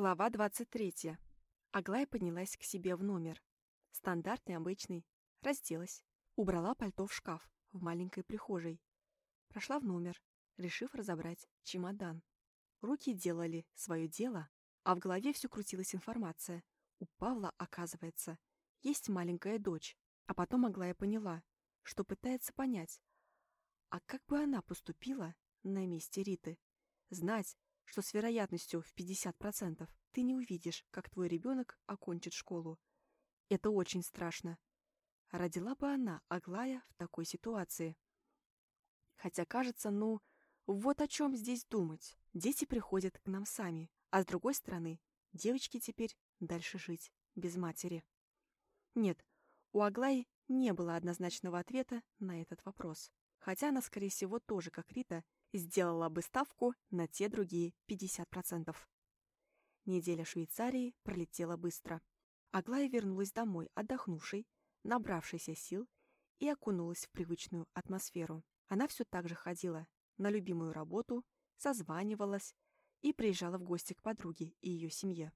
Глава 23. Аглая поднялась к себе в номер. Стандартный, обычный. Разделась. Убрала пальто в шкаф в маленькой прихожей. Прошла в номер, решив разобрать чемодан. Руки делали свое дело, а в голове все крутилась информация. У Павла, оказывается, есть маленькая дочь. А потом Аглая поняла, что пытается понять, а как бы она поступила на месте Риты? Знать, что с вероятностью в 50% ты не увидишь, как твой ребенок окончит школу. Это очень страшно. Родила бы она, Аглая, в такой ситуации. Хотя кажется, ну, вот о чем здесь думать. Дети приходят к нам сами, а с другой стороны, девочки теперь дальше жить без матери. Нет, у Аглаи не было однозначного ответа на этот вопрос. Хотя она, скорее всего, тоже, как Рита, сделала бы ставку на те другие 50%. Неделя Швейцарии пролетела быстро. Аглая вернулась домой, отдохнувшей, набравшейся сил и окунулась в привычную атмосферу. Она все так же ходила на любимую работу, созванивалась и приезжала в гости к подруге и ее семье.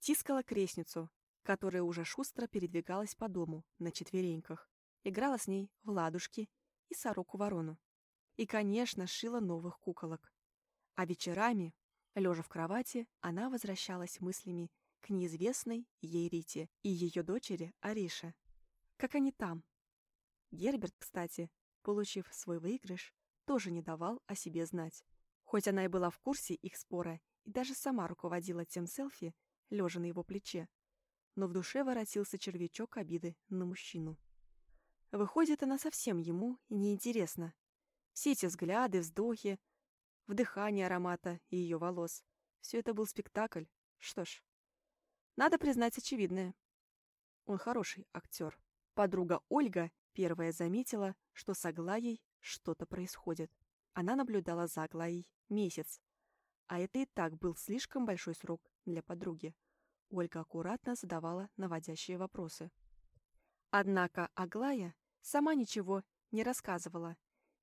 Тискала крестницу, которая уже шустро передвигалась по дому на четвереньках, играла с ней в ладушки и сороку-ворону. И, конечно, шила новых куколок. А вечерами, лежа в кровати, она возвращалась мыслями к неизвестной ей Рите и ее дочери Арише. Как они там? Герберт, кстати, получив свой выигрыш, тоже не давал о себе знать. Хоть она и была в курсе их спора и даже сама руководила тем селфи, лежа на его плече, но в душе воротился червячок обиды на мужчину. Выходит, она совсем ему неинтересна. Все эти взгляды, вздохи, вдыхание аромата ее волос. Все это был спектакль. Что ж, надо признать очевидное. Он хороший актер. Подруга Ольга первая заметила, что с Аглаей что-то происходит. Она наблюдала за Аглаей месяц. А это и так был слишком большой срок для подруги. Ольга аккуратно задавала наводящие вопросы. Однако Аглая сама ничего не рассказывала,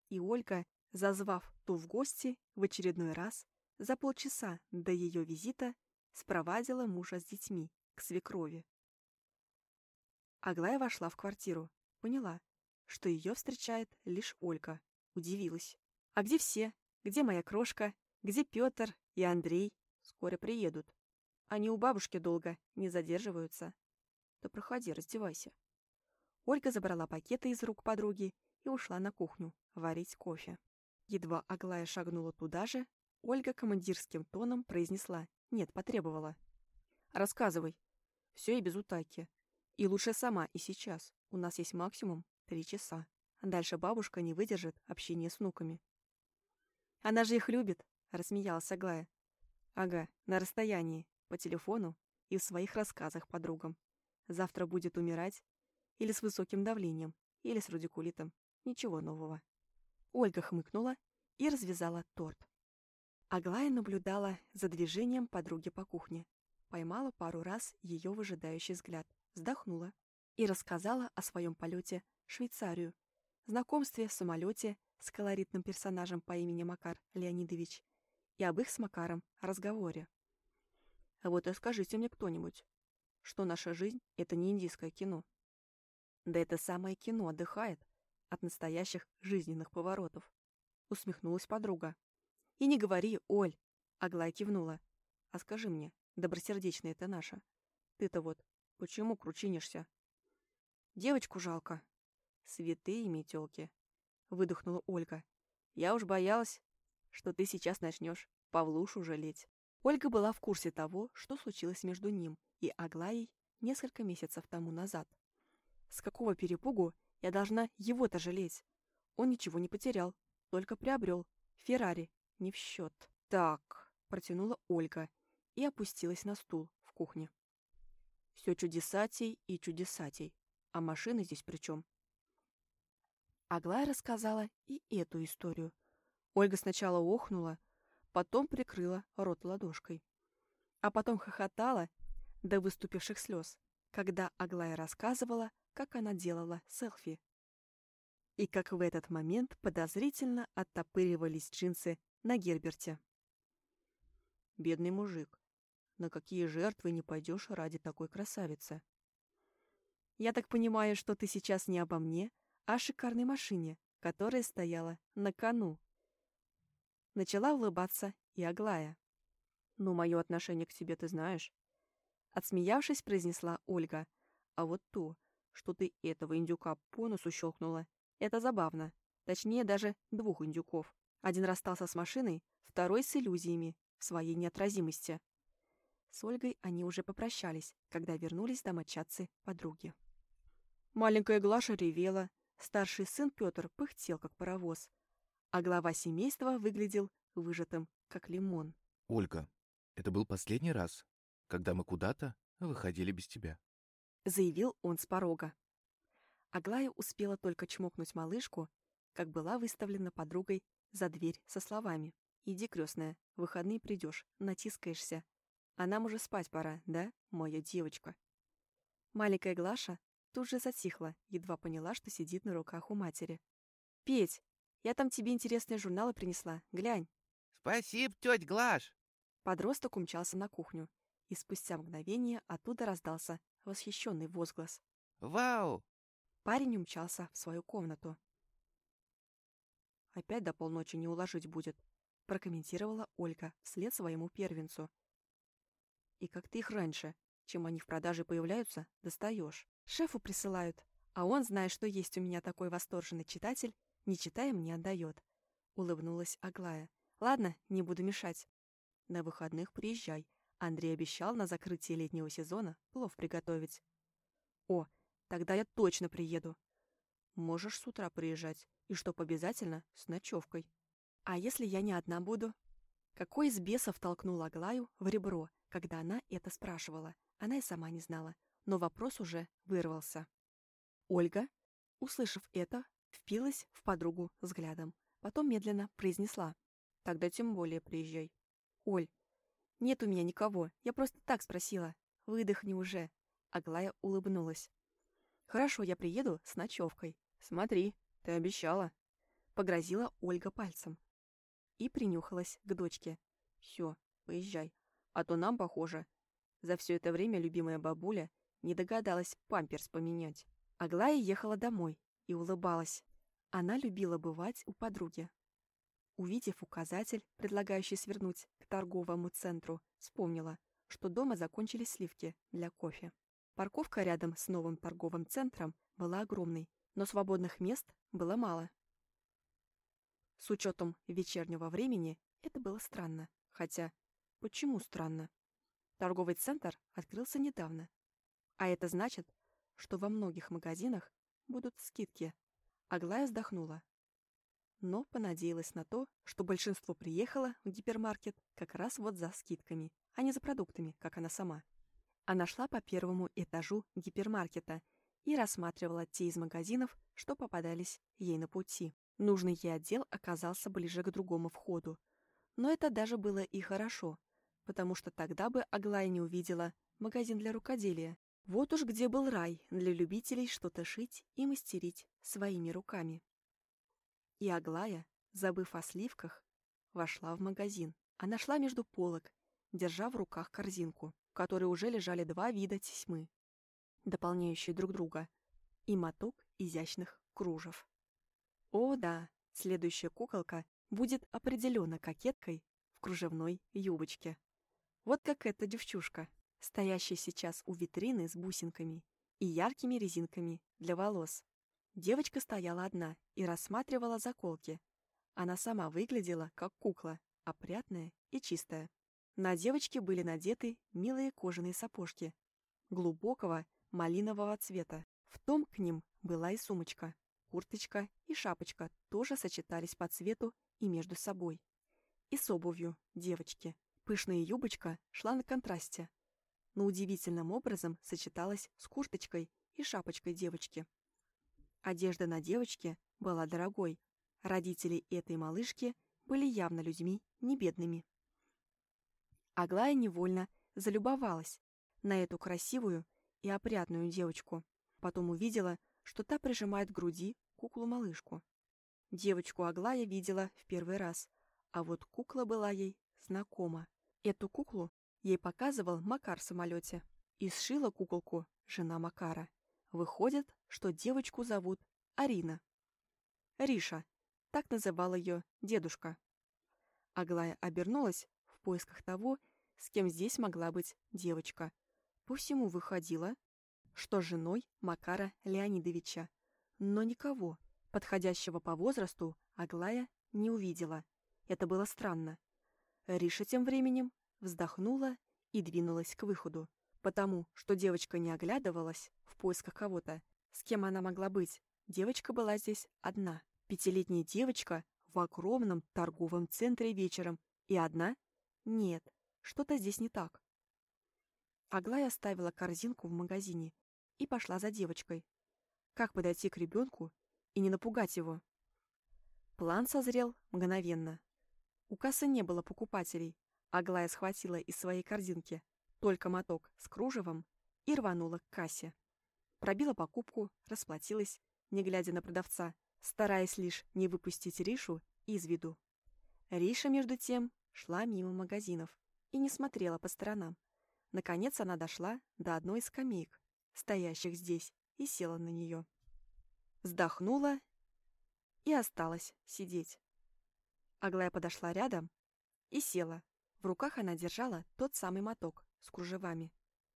и Ольга, зазвав ту в гости в очередной раз, за полчаса до ее визита спровадила мужа с детьми к свекрови. Аглая вошла в квартиру, поняла, что ее встречает лишь Ольга, удивилась. «А где все? Где моя крошка? Где Петр и Андрей? Скоро приедут. Они у бабушки долго не задерживаются. Да проходи, раздевайся». Ольга забрала пакеты из рук подруги и ушла на кухню варить кофе. Едва Аглая шагнула туда же, Ольга командирским тоном произнесла «нет», потребовала. «Рассказывай. Все и без утайки. И лучше сама и сейчас. У нас есть максимум три часа. Дальше бабушка не выдержит общения с внуками». «Она же их любит», — рассмеялась Аглая. «Ага, на расстоянии, по телефону и в своих рассказах подругам. Завтра будет умирать или с высоким давлением, или с радикулитом. Ничего нового. Ольга хмыкнула и развязала торт. Аглая наблюдала за движением подруги по кухне. Поймала пару раз ее выжидающий взгляд, вздохнула и рассказала о своем полете в Швейцарию, знакомстве в самолете с колоритным персонажем по имени Макар Леонидович и об их с Макаром разговоре. А вот и скажите мне кто-нибудь, что наша жизнь — это не индийское кино. Да это самое кино отдыхает от настоящих жизненных поворотов. Усмехнулась подруга. И не говори, Оль, Аглая кивнула. А скажи мне, добросердечная это наша, ты-то вот почему кручинишься? Девочку жалко. Святые метелки. Выдохнула Ольга. Я уж боялась, что ты сейчас начнешь Павлушу жалеть. Ольга была в курсе того, что случилось между ним и Аглаей несколько месяцев тому назад. С какого перепугу я должна его-то жалеть? Он ничего не потерял, только приобрел. Феррари не в счет. Так, протянула Ольга и опустилась на стул в кухне. Все чудесатей и чудесатей. А машины здесь при чем? Аглая рассказала и эту историю. Ольга сначала охнула, потом прикрыла рот ладошкой. А потом хохотала до выступивших слез, когда Аглая рассказывала как она делала селфи. И как в этот момент подозрительно оттопыривались джинсы на Герберте. Бедный мужик. на какие жертвы не пойдешь ради такой красавицы. Я так понимаю, что ты сейчас не обо мне, а о шикарной машине, которая стояла на кону. Начала улыбаться и Аглая. «Ну, мое отношение к тебе ты знаешь». Отсмеявшись, произнесла Ольга. «А вот то, что ты этого индюка по носу щелкнула, это забавно. Точнее, даже двух индюков. Один расстался с машиной, второй с иллюзиями в своей неотразимости. С Ольгой они уже попрощались, когда вернулись домочадцы подруги. Маленькая Глаша ревела, старший сын Петр пыхтел, как паровоз, а глава семейства выглядел выжатым, как лимон. «Ольга, это был последний раз, когда мы куда-то выходили без тебя», — заявил он с порога. Аглая успела только чмокнуть малышку, как была выставлена подругой за дверь со словами. «Иди, крестная, в выходные придешь, натискаешься. А нам уже спать пора, да, моя девочка?» Маленькая Глаша тут же затихла, едва поняла, что сидит на руках у матери. «Петь, я там тебе интересные журналы принесла. Глянь». «Спасибо, тетя Глаш!» Подросток умчался на кухню, и спустя мгновение оттуда раздался восхищенный возглас. «Вау!» Парень умчался в свою комнату. «Опять до полночи не уложить будет», — прокомментировала Ольга вслед своему первенцу. «И как ты их раньше, чем они в продаже появляются, достаешь. Шефу присылают, а он, зная, что есть у меня такой восторженный читатель, не читая, мне отдает. Улыбнулась Аглая. Ладно, не буду мешать. На выходных приезжай. Андрей обещал на закрытие летнего сезона плов приготовить. О, тогда я точно приеду. Можешь с утра приезжать, и чтоб обязательно с ночевкой. А если я не одна буду? Какой из бесов толкнул Аглаю в ребро, когда она это спрашивала? Она и сама не знала, но вопрос уже вырвался. Ольга, услышав это, Впилась в подругу взглядом. Потом медленно произнесла. «Тогда тем более приезжай». «Оль, нет у меня никого. Я просто так спросила. Выдохни уже». Аглая улыбнулась. «Хорошо, я приеду с ночевкой. Смотри, ты обещала». Погрозила Ольга пальцем. И принюхалась к дочке. «Все, поезжай. А то нам, похоже, за все это время любимая бабуля не догадалась памперс поменять». Аглая ехала домой, и улыбалась. Она любила бывать у подруги. Увидев указатель, предлагающий свернуть к торговому центру, вспомнила, что дома закончились сливки для кофе. Парковка рядом с новым торговым центром была огромной, но свободных мест было мало. С учетом вечернего времени это было странно. Хотя, почему странно? Торговый центр открылся недавно. А это значит, что во многих магазинах будут скидки. Аглая вздохнула. Но понадеялась на то, что большинство приехало в гипермаркет как раз вот за скидками, а не за продуктами, как она сама. Она шла по первому этажу гипермаркета и рассматривала те из магазинов, что попадались ей на пути. Нужный ей отдел оказался ближе к другому входу. Но это даже было и хорошо, потому что тогда бы Аглая не увидела магазин для рукоделия, вот уж где был рай для любителей что-то шить и мастерить своими руками. И Аглая, забыв о сливках, вошла в магазин. Она шла между полок, держа в руках корзинку, в которой уже лежали два вида тесьмы, дополняющие друг друга, и моток изящных кружев. О, да, следующая куколка будет определенно кокеткой в кружевной юбочке. Вот как эта девчушка стоящий сейчас у витрины с бусинками и яркими резинками для волос. Девочка стояла одна и рассматривала заколки. Она сама выглядела как кукла, опрятная и чистая. На девочке были надеты милые кожаные сапожки глубокого малинового цвета. В том к ним была и сумочка. Курточка и шапочка тоже сочетались по цвету и между собой. И с обувью девочки. Пышная юбочка шла на контрасте, но удивительным образом сочеталась с курточкой и шапочкой девочки. Одежда на девочке была дорогой. Родители этой малышки были явно людьми не бедными. Аглая невольно залюбовалась на эту красивую и опрятную девочку. Потом увидела, что та прижимает к груди куклу-малышку. Девочку Аглая видела в первый раз, а вот кукла была ей знакома. Эту куклу ей показывал Макар в самолете. И сшила куколку жена Макара. Выходит, что девочку зовут Арина. Риша. Так называл ее дедушка. Аглая обернулась в поисках того, с кем здесь могла быть девочка. По всему выходило, что женой Макара Леонидовича. Но никого, подходящего по возрасту, Аглая не увидела. Это было странно. Риша тем временем вздохнула и двинулась к выходу, потому что девочка не оглядывалась в поисках кого-то, с кем она могла быть. Девочка была здесь одна. Пятилетняя девочка в огромном торговом центре вечером. И одна? Нет, что-то здесь не так. Аглая оставила корзинку в магазине и пошла за девочкой. Как подойти к ребенку и не напугать его? План созрел мгновенно. У кассы не было покупателей. Аглая схватила из своей корзинки только моток с кружевом и рванула к кассе. Пробила покупку, расплатилась, не глядя на продавца, стараясь лишь не выпустить Ришу из виду. Риша, между тем, шла мимо магазинов и не смотрела по сторонам. Наконец она дошла до одной из скамеек, стоящих здесь, и села на нее. Вздохнула и осталась сидеть. Аглая подошла рядом и села. В руках она держала тот самый моток с кружевами.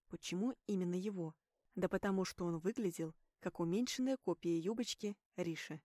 Почему именно его? Да потому что он выглядел как уменьшенная копия юбочки Риши.